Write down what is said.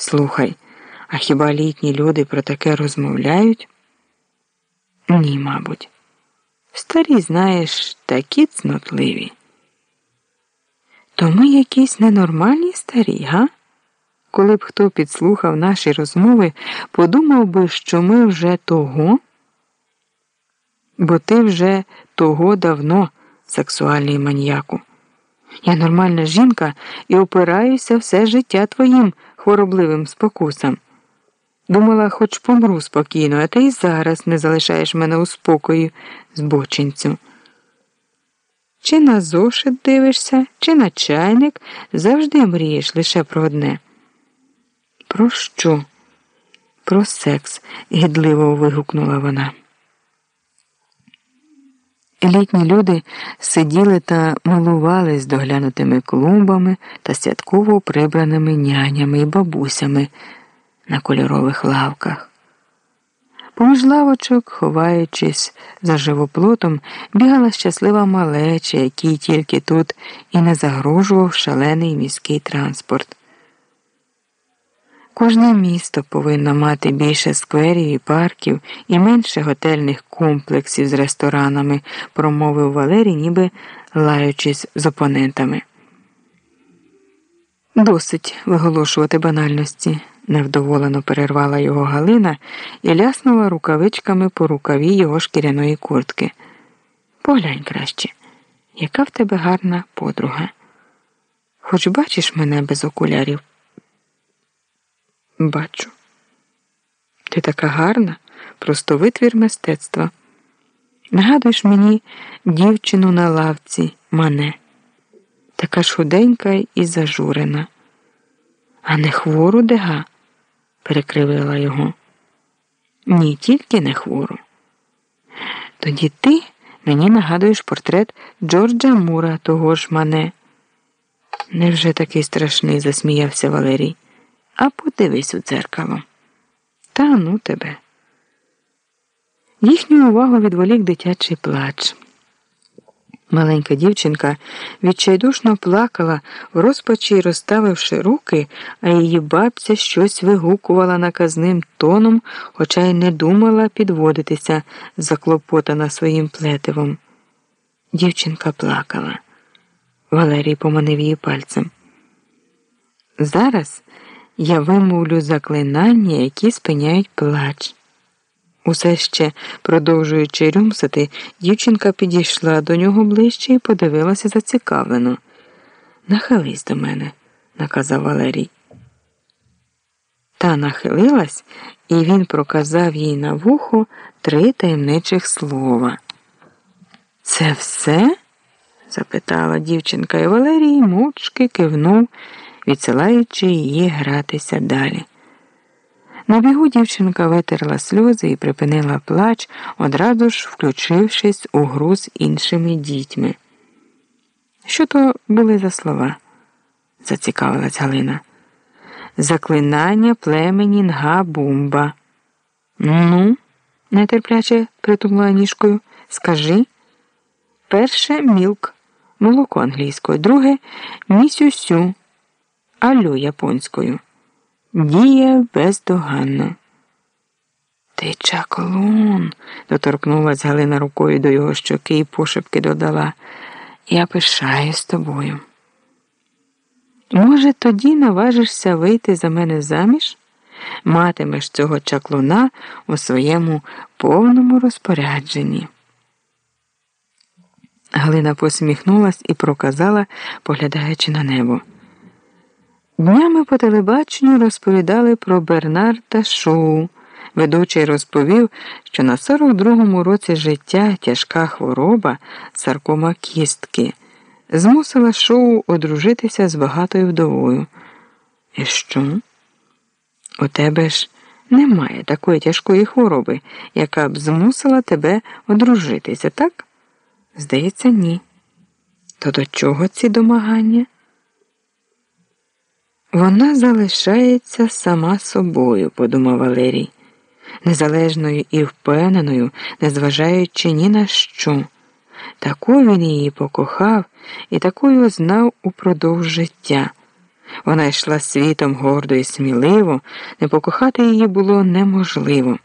Слухай, а хіба літні люди про таке розмовляють? Ні, мабуть. Старі, знаєш, такі цнотливі. То ми якісь ненормальні старі, га? Коли б хто підслухав наші розмови, подумав би, що ми вже того, бо ти вже того давно, сексуальний маньяку. Я нормальна жінка і опираюся все життя твоїм хворобливим спокусам. Думала, хоч помру спокійно, а ти й зараз не залишаєш мене у спокої, збочинцю. Чи на зошит дивишся, чи на чайник завжди мрієш лише про одне. Про що? Про секс, гідливо вигукнула вона. Літні люди сиділи та милувались доглянутими клумбами та святково прибраними нянями і бабусями на кольорових лавках. Поміж лавочок, ховаючись за живоплотом, бігала щаслива малеча, якій тільки тут і не загрожував шалений міський транспорт. Кожне місто повинно мати більше скверів і парків і менше готельних комплексів з ресторанами, промовив Валерій, ніби лаючись з опонентами. Досить виголошувати банальності, невдоволено перервала його Галина і ляснула рукавичками по рукаві його шкіряної куртки. Поглянь краще, яка в тебе гарна подруга. Хоч бачиш мене без окулярів. Бачу. Ти така гарна, просто витвір мистецтва. Нагадуєш мені дівчину на лавці, мене, така ж худенька і зажурена. А не хвору дега, перекривила його. Ні, тільки не хвору. Тоді ти мені нагадуєш портрет Джорджа Мура, того ж мене. Невже такий страшний? засміявся Валерій. А подивись у дзеркало. Та ну тебе. Їхню увагу відволік дитячий плач. Маленька дівчинка відчайдушно плакала, в розпачі розставивши руки, а її бабця щось вигукувала наказним тоном, хоча й не думала підводитися, заклопотана своїм плетивом. Дівчинка плакала. Валерій поманив її пальцем. Зараз я вимовлю заклинання, які спиняють плач. Усе ще, продовжуючи рюмсати, дівчинка підійшла до нього ближче і подивилася зацікавлено. Нахились до мене, наказав Валерій. Та нахилилась, і він проказав їй на вухо три таємничих слова. Це все? запитала дівчинка, і Валерій мовчки кивнув відсилаючи її гратися далі. На бігу дівчинка витерла сльози і припинила плач, одразу ж включившись у гру з іншими дітьми. Що то були за слова? зацікавилась Галина. Заклинання племені Нга-Бумба. Ну, нетерпляче притумла ніжкою. Скажи. Перше мілк, молоко англійською, друге місюсю алю японською. Діє бездоганно. Ти чаклун, доторкнулась Галина рукою до його щоки і пошепки додала. Я пишаюсь тобою. Може, тоді наважишся вийти за мене заміж? Матимеш цього чаклуна у своєму повному розпорядженні. Галина посміхнулась і проказала, поглядаючи на небо. Днями по телебаченню розповідали про Бернарда Шоу. Ведучий розповів, що на 42-му році життя тяжка хвороба саркома кістки змусила шоу одружитися з багатою вдовою. І що? У тебе ж немає такої тяжкої хвороби, яка б змусила тебе одружитися, так? Здається, ні. То до чого ці домагання? Вона залишається сама собою, подумав Валерій, незалежною і впевненою, незважаючи ні на що. Таку він її покохав і такою знав упродовж життя. Вона йшла світом гордо і сміливо, не покохати її було неможливо.